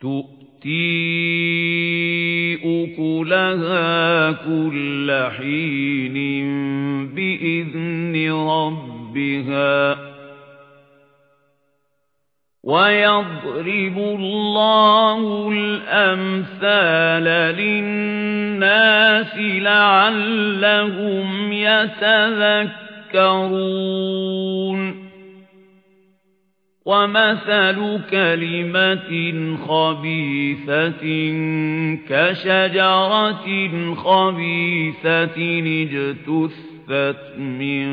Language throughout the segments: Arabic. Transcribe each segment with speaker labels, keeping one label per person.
Speaker 1: تُؤْتِي أُكُلَهَا كُلَّ حِينٍ بِإِذْنِ رَبِّهَا وَيَضْرِبُ اللَّهُ الْأَمْثَالَ لِلنَّاسِ لَعَلَّهُمْ يَتَذَكَّرُونَ وَمَثَلُ كَلِمَةٍ خَبِيثَةٍ كَشَجَرَةٍ خَبِيثَةٍ اجْتُثَّتْ مِنْ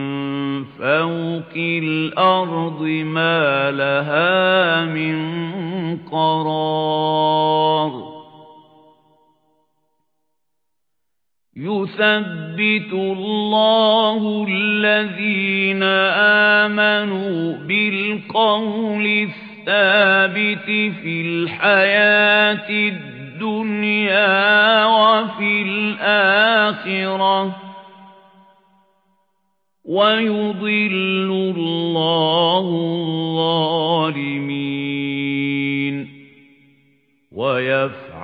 Speaker 1: فَوْقِ الْأَرْضِ مَا لَهَا مِنْ قَرَارٍ يُثَبِّتُ اللَّهُ الَّذِينَ آمَنُوا بِالْقَوْلِ الثَّابِتِ فِي الْحَيَاةِ الدُّنْيَا وَفِي الْآخِرَةِ وَيُضِلُّ اللَّهُ الظَّالِمِينَ.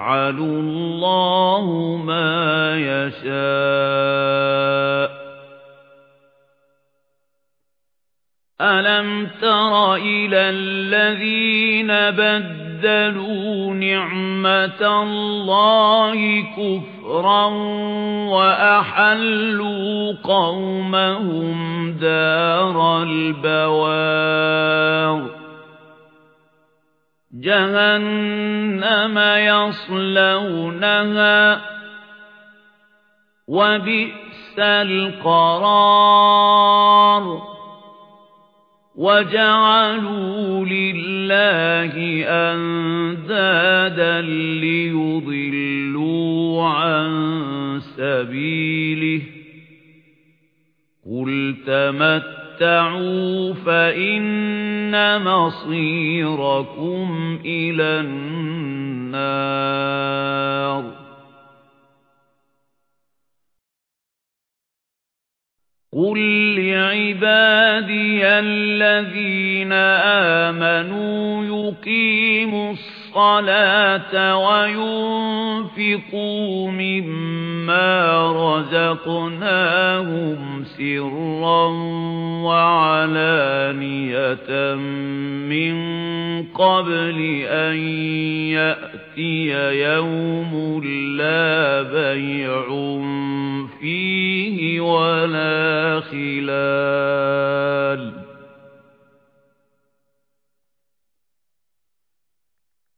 Speaker 1: وَيَفْعَلُ اللَّهُ مَا يَشَاءُ. أَلَمْ تَرَ إِلَى الَّذِينَ بَدَّلُوا نِعْمَةَ اللَّهِ كُفْرًا وَأَحَلُّوا قَوْمَهُمْ دَارَ الْبَوَارِ؟ جَهَنَّمَ يَصْلَوْنَهَا وَبِئْسَ الْقَرَارُ وَجَعَلُوا لِلَّهِ أَندَادًا لِيُضِلُّوا عَن سَبِيلِهِ قُلْ تَمَتَّعُوا فَإِنَّ مَصِيرَكُمْ إِلَى النَّارِ قُل لِّعِبَادِيَ الَّذِينَ آمَنُوا يُقِيمُوا الصَّلَاةَ وَيُنفِقُوا مِمَّا رَزَقْنَاهُمْ سِرًّا وَعَلَانِيَةً مِّن قَبْلِ أَن يَأْتِيَ يَوْمٌ لَّا بَيْعٌ فِيهِ وَلَا خِلَالٌ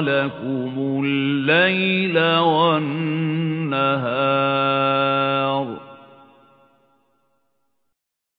Speaker 1: لَكُمُ اللَّيْلَ وَالنَّهَارَ